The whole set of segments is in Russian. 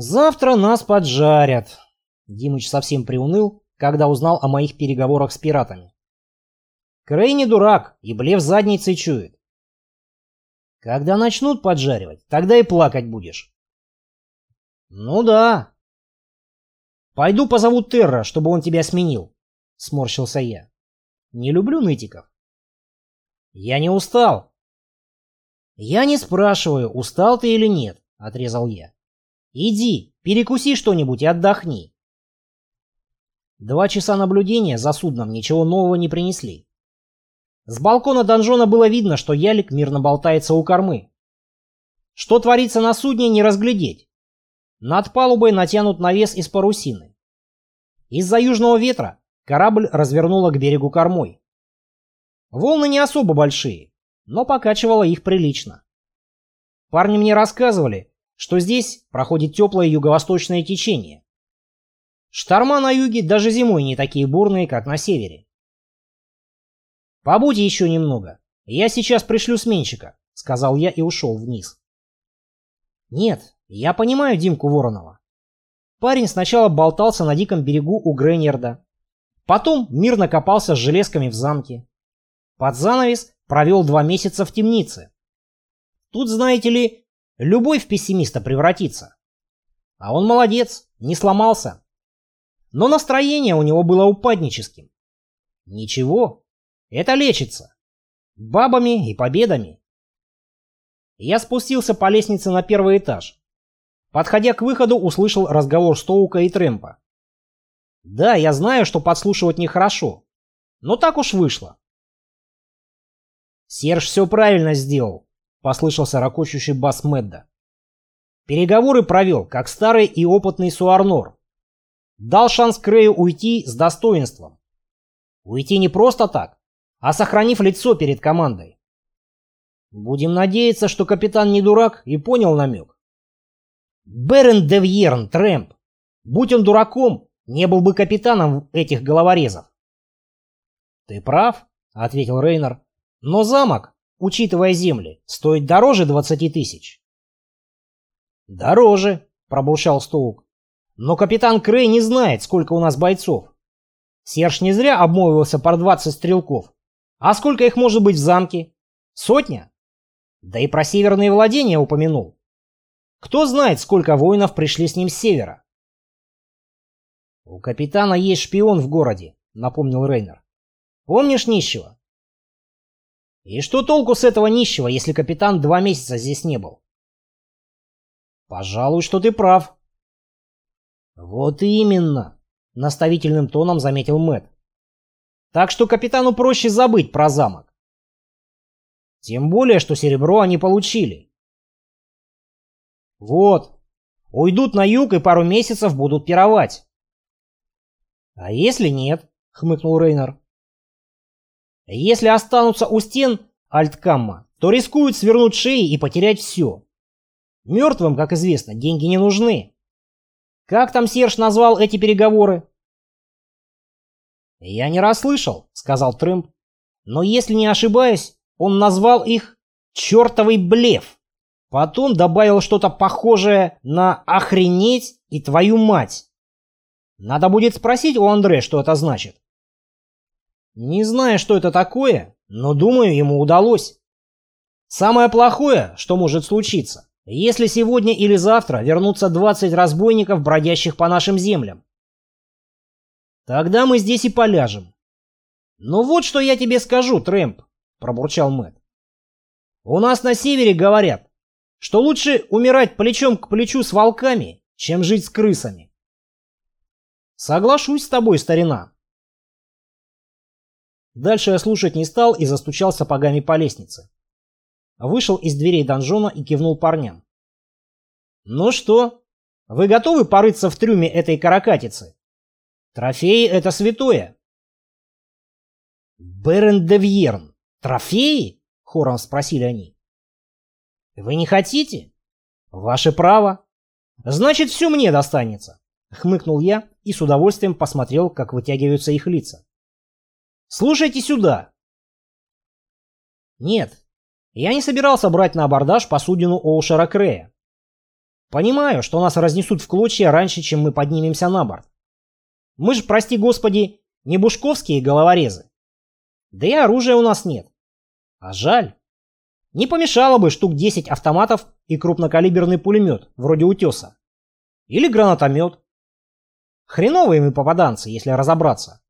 Завтра нас поджарят. Димыч совсем приуныл, когда узнал о моих переговорах с пиратами. Крей не дурак и блев задницей чует. Когда начнут поджаривать, тогда и плакать будешь. Ну да. Пойду позову Терра, чтобы он тебя сменил, сморщился я. Не люблю нытиков. Я не устал. Я не спрашиваю, устал ты или нет, отрезал я. Иди, перекуси что-нибудь и отдохни. Два часа наблюдения за судном ничего нового не принесли. С балкона донжона было видно, что ялик мирно болтается у кормы. Что творится на судне, не разглядеть. Над палубой натянут навес из парусины. Из-за южного ветра корабль развернуло к берегу кормой. Волны не особо большие, но покачивало их прилично. Парни мне рассказывали, что здесь проходит теплое юго-восточное течение. Шторма на юге даже зимой не такие бурные, как на севере. «Побудь еще немного. Я сейчас пришлю сменщика», — сказал я и ушел вниз. «Нет, я понимаю Димку Воронова. Парень сначала болтался на диком берегу у Грейнерда, потом мирно копался с железками в замке. Под занавес провел два месяца в темнице. Тут, знаете ли, любой в пессимиста превратится. А он молодец, не сломался. Но настроение у него было упадническим. Ничего, это лечится. Бабами и победами. Я спустился по лестнице на первый этаж. Подходя к выходу, услышал разговор Стоука и Трэмпа. Да, я знаю, что подслушивать нехорошо, но так уж вышло. Серж все правильно сделал, послышался ракочущий бас Медда. Переговоры провел, как старый и опытный Суарнор. Дал шанс Крею уйти с достоинством. Уйти не просто так, а сохранив лицо перед командой. Будем надеяться, что капитан не дурак и понял намек. Берен Девьерн, Трэмп. Будь он дураком, не был бы капитаном этих головорезов. Ты прав, ответил Рейнер. Но замок, учитывая земли, стоит дороже двадцати тысяч. Дороже, пробурчал Стоук. Но капитан Крей не знает, сколько у нас бойцов. Серж не зря обмолвился про 20 стрелков. А сколько их может быть в замке? Сотня? Да и про северные владения упомянул. Кто знает, сколько воинов пришли с ним с севера? У капитана есть шпион в городе, напомнил Рейнер. Помнишь нищего? И что толку с этого нищего, если капитан два месяца здесь не был? Пожалуй, что ты прав, вот именно, наставительным тоном заметил Мэт. Так что капитану проще забыть про замок. Тем более, что серебро они получили. Вот, уйдут на юг и пару месяцев будут пировать. А если нет, хмыкнул Рейнер. Если останутся у стен Альткамма, то рискуют свернуть шеи и потерять все. Мертвым, как известно, деньги не нужны. Как там Серж назвал эти переговоры? Я не расслышал, сказал Трэмп. Но если не ошибаюсь, он назвал их «чертовый блеф». Потом добавил что-то похожее на «охренеть» и «твою мать». Надо будет спросить у Андре, что это значит. Не знаю, что это такое, но думаю, ему удалось. Самое плохое, что может случиться, если сегодня или завтра вернутся 20 разбойников, бродящих по нашим землям. Тогда мы здесь и поляжем. Ну вот что я тебе скажу, Трэмп, пробурчал Мэт. У нас на севере говорят, что лучше умирать плечом к плечу с волками, чем жить с крысами. Соглашусь с тобой, старина. Дальше я слушать не стал и застучал сапогами по лестнице. Вышел из дверей донжона и кивнул парням. «Ну что, вы готовы порыться в трюме этой каракатицы? Трофеи — это святое!» «Берен де Вьерн, трофеи?» — хором спросили они. «Вы не хотите? Ваше право. Значит, все мне достанется!» — хмыкнул я и с удовольствием посмотрел, как вытягиваются их лица. «Слушайте сюда!» «Нет, я не собирался брать на абордаж посудину Оушера Крея. Понимаю, что нас разнесут в клочья раньше, чем мы поднимемся на борт. Мы же, прости господи, не бушковские головорезы. Да и оружия у нас нет. А жаль. Не помешало бы штук 10 автоматов и крупнокалиберный пулемет, вроде «Утеса». Или гранатомет. Хреновые мы попаданцы, если разобраться.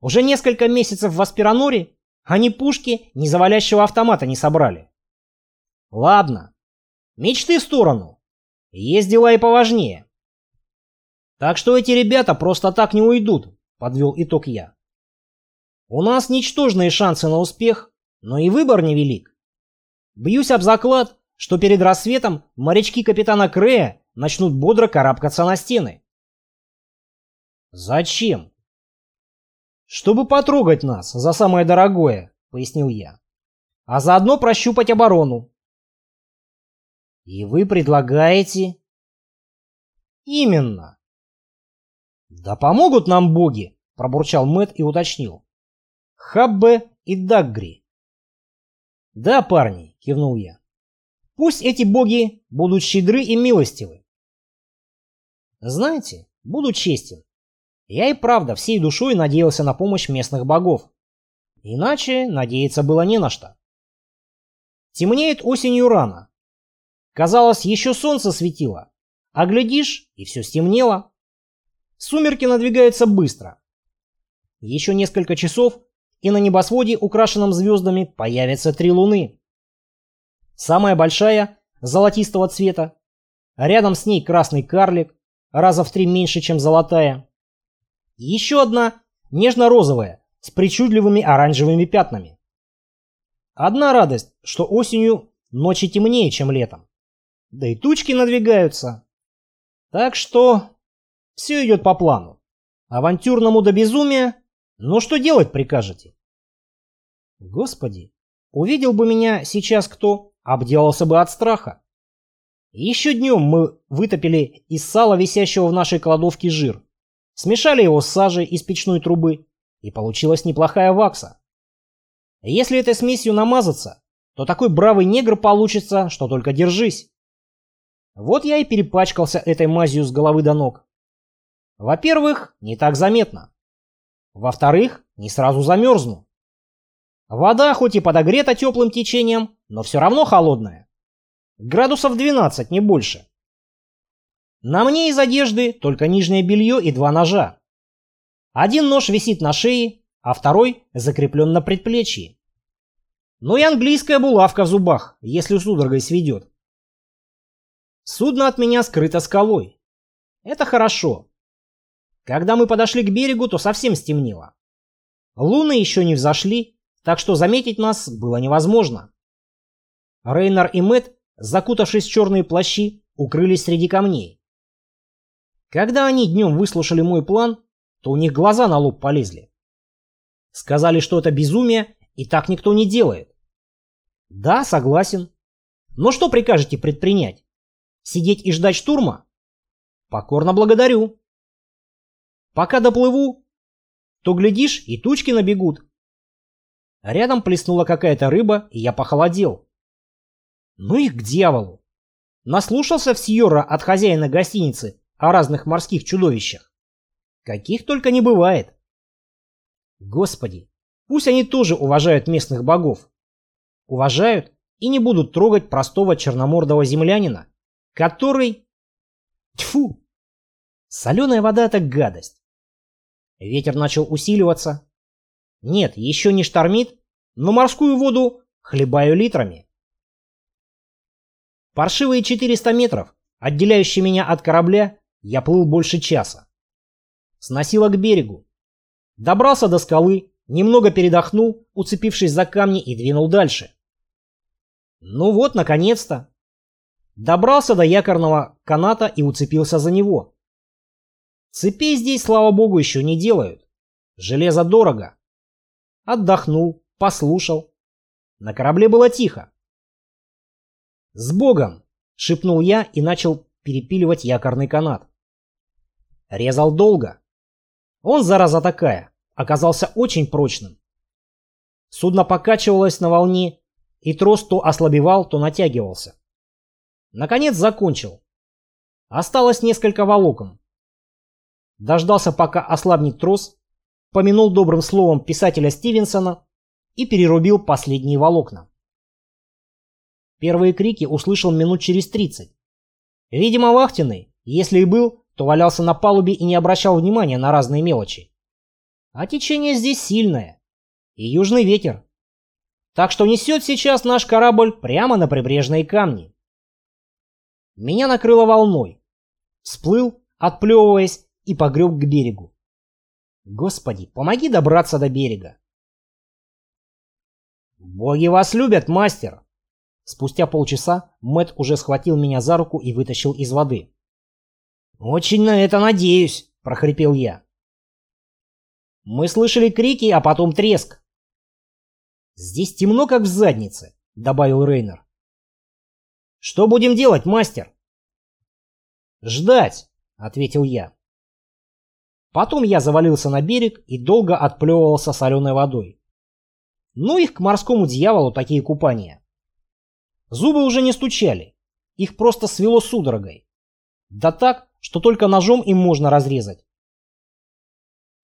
Уже несколько месяцев в Аспираноре они пушки ни завалящего автомата не собрали. Ладно, мечты в сторону. Есть дела и поважнее. Так что эти ребята просто так не уйдут, подвел итог я. У нас ничтожные шансы на успех, но и выбор невелик. Бьюсь об заклад, что перед рассветом морячки капитана Крея начнут бодро карабкаться на стены. Зачем? Чтобы потрогать нас за самое дорогое, пояснил я. А заодно прощупать оборону. И вы предлагаете... Именно. Да помогут нам боги, пробурчал Мэт и уточнил. Хаббе и Даггри. Да, парни, кивнул я. Пусть эти боги будут щедры и милостивы. Знаете, буду честен. Я и правда всей душой надеялся на помощь местных богов. Иначе надеяться было не на что. Темнеет осенью рано. Казалось, еще солнце светило, а глядишь, и все стемнело. Сумерки надвигаются быстро. Еще несколько часов, и на небосводе, украшенном звездами, появятся три луны. Самая большая, золотистого цвета, рядом с ней красный карлик, раза в три меньше, чем золотая. Еще одна, нежно-розовая, с причудливыми оранжевыми пятнами. Одна радость, что осенью ночи темнее, чем летом. Да и тучки надвигаются. Так что все идет по плану. Авантюрному до безумия, но что делать прикажете? Господи, увидел бы меня сейчас кто, обделался бы от страха. Еще днем мы вытопили из сала, висящего в нашей кладовке, жир. Смешали его с сажей из печной трубы, и получилась неплохая вакса. Если этой смесью намазаться, то такой бравый негр получится, что только держись. Вот я и перепачкался этой мазью с головы до ног. Во-первых, не так заметно. Во-вторых, не сразу замерзну. Вода хоть и подогрета теплым течением, но все равно холодная. Градусов 12, не больше. На мне из одежды только нижнее белье и два ножа. Один нож висит на шее, а второй закреплен на предплечье. Ну и английская булавка в зубах, если судорогой сведет. Судно от меня скрыто скалой. Это хорошо. Когда мы подошли к берегу, то совсем стемнело. Луны еще не взошли, так что заметить нас было невозможно. Рейнар и Мэт, закутавшись в черные плащи, укрылись среди камней. Когда они днем выслушали мой план, то у них глаза на лоб полезли. Сказали, что это безумие, и так никто не делает. Да, согласен. Но что прикажете предпринять? Сидеть и ждать штурма? Покорно благодарю. Пока доплыву, то, глядишь, и тучки набегут. Рядом плеснула какая-то рыба, и я похолодел. Ну их к дьяволу. Наслушался в Сьорра от хозяина гостиницы о разных морских чудовищах. Каких только не бывает. Господи, пусть они тоже уважают местных богов. Уважают и не будут трогать простого черномордого землянина, который... Тьфу! Соленая вода — это гадость. Ветер начал усиливаться. Нет, еще не штормит, но морскую воду хлебаю литрами. Паршивые 400 метров, отделяющие меня от корабля, я плыл больше часа. Сносило к берегу. Добрался до скалы, немного передохнул, уцепившись за камни и двинул дальше. Ну вот, наконец-то. Добрался до якорного каната и уцепился за него. Цепей здесь, слава богу, еще не делают. Железо дорого. Отдохнул, послушал. На корабле было тихо. «С Богом!» — шепнул я и начал перепиливать якорный канат. Резал долго. Он, зараза такая, оказался очень прочным. Судно покачивалось на волне, и трос то ослабевал, то натягивался. Наконец закончил. Осталось несколько волокон. Дождался, пока ослабнет трос, помянул добрым словом писателя Стивенсона и перерубил последние волокна. Первые крики услышал минут через тридцать. Видимо, вахтенный, если и был, то валялся на палубе и не обращал внимания на разные мелочи. А течение здесь сильное. И южный ветер. Так что несет сейчас наш корабль прямо на прибрежные камни. Меня накрыло волной. Всплыл, отплевываясь, и погреб к берегу. Господи, помоги добраться до берега. Боги вас любят, мастер. Спустя полчаса Мэт уже схватил меня за руку и вытащил из воды. Очень на это надеюсь, прохрипел я. Мы слышали крики, а потом треск. Здесь темно, как в заднице, добавил Рейнер. Что будем делать, мастер? Ждать, ответил я. Потом я завалился на берег и долго отплевывался соленой водой. Ну их к морскому дьяволу такие купания. Зубы уже не стучали, их просто свело судорогой. Да так, что только ножом им можно разрезать.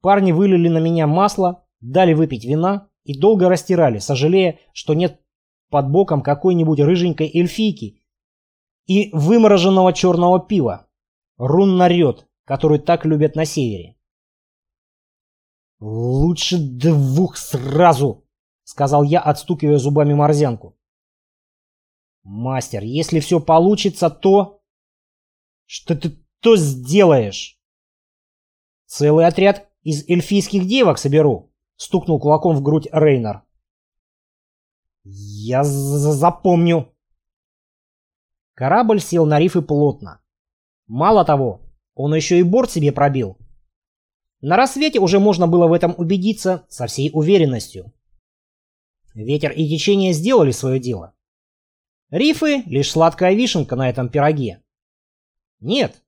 Парни вылили на меня масло, дали выпить вина и долго растирали, сожалея, что нет под боком какой-нибудь рыженькой эльфийки и вымороженного черного пива. Рун нарет, который так любят на севере. «Лучше двух сразу!» — сказал я, отстукивая зубами морзянку. «Мастер, если все получится, то...» «Что ты то сделаешь?» «Целый отряд из эльфийских девок соберу», — стукнул кулаком в грудь Рейнер. «Я запомню». Корабль сел на рифы плотно. Мало того, он еще и борт себе пробил. На рассвете уже можно было в этом убедиться со всей уверенностью. Ветер и течение сделали свое дело. Рифы — лишь сладкая вишенка на этом пироге. Нет,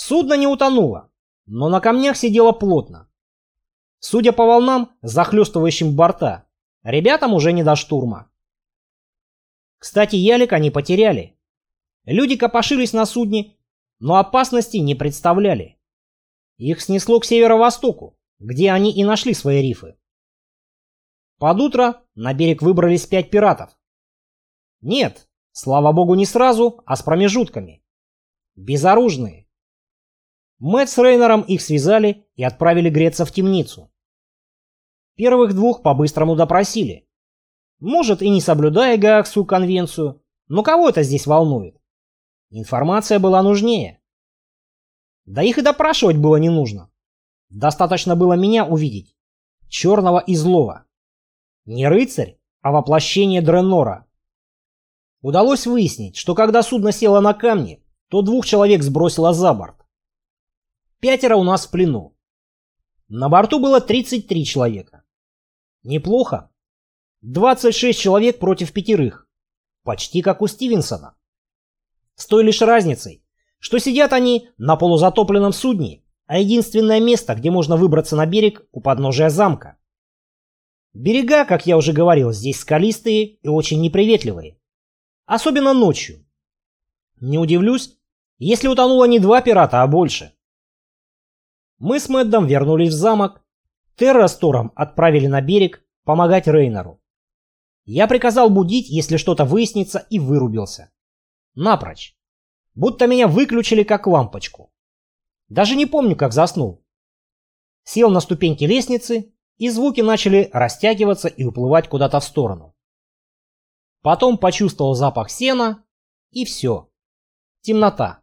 судно не утонуло, но на камнях сидело плотно. Судя по волнам, захлестывающим борта, ребятам уже не до штурма. Кстати, ялик они потеряли. Люди копошились на судне, но опасности не представляли. Их снесло к северо-востоку, где они и нашли свои рифы. Под утро на берег выбрались пять пиратов. Нет, слава богу, не сразу, а с промежутками. Безоружные. Мэтт с Рейнером их связали и отправили греться в темницу. Первых двух по-быстрому допросили. Может, и не соблюдая Гаагскую конвенцию, но кого это здесь волнует? Информация была нужнее. Да их и допрашивать было не нужно. Достаточно было меня увидеть. Черного и злого. Не рыцарь, а воплощение Дренора. Удалось выяснить, что когда судно село на камни, то двух человек сбросило за борт. Пятеро у нас в плену. На борту было 33 человека. Неплохо. 26 человек против пятерых. Почти как у Стивенсона. С той лишь разницей, что сидят они на полузатопленном судне, а единственное место, где можно выбраться на берег, у подножия замка. Берега, как я уже говорил, здесь скалистые и очень неприветливые. Особенно ночью. Не удивлюсь, если утонуло не два пирата, а больше. Мы с Мэддом вернулись в замок, Терра с Тором отправили на берег помогать Рейнеру. Я приказал будить, если что-то выяснится, и вырубился. Напрочь будто меня выключили как лампочку. Даже не помню, как заснул. Сел на ступеньки лестницы, и звуки начали растягиваться и уплывать куда-то в сторону. Потом почувствовал запах сена, и все. Темнота.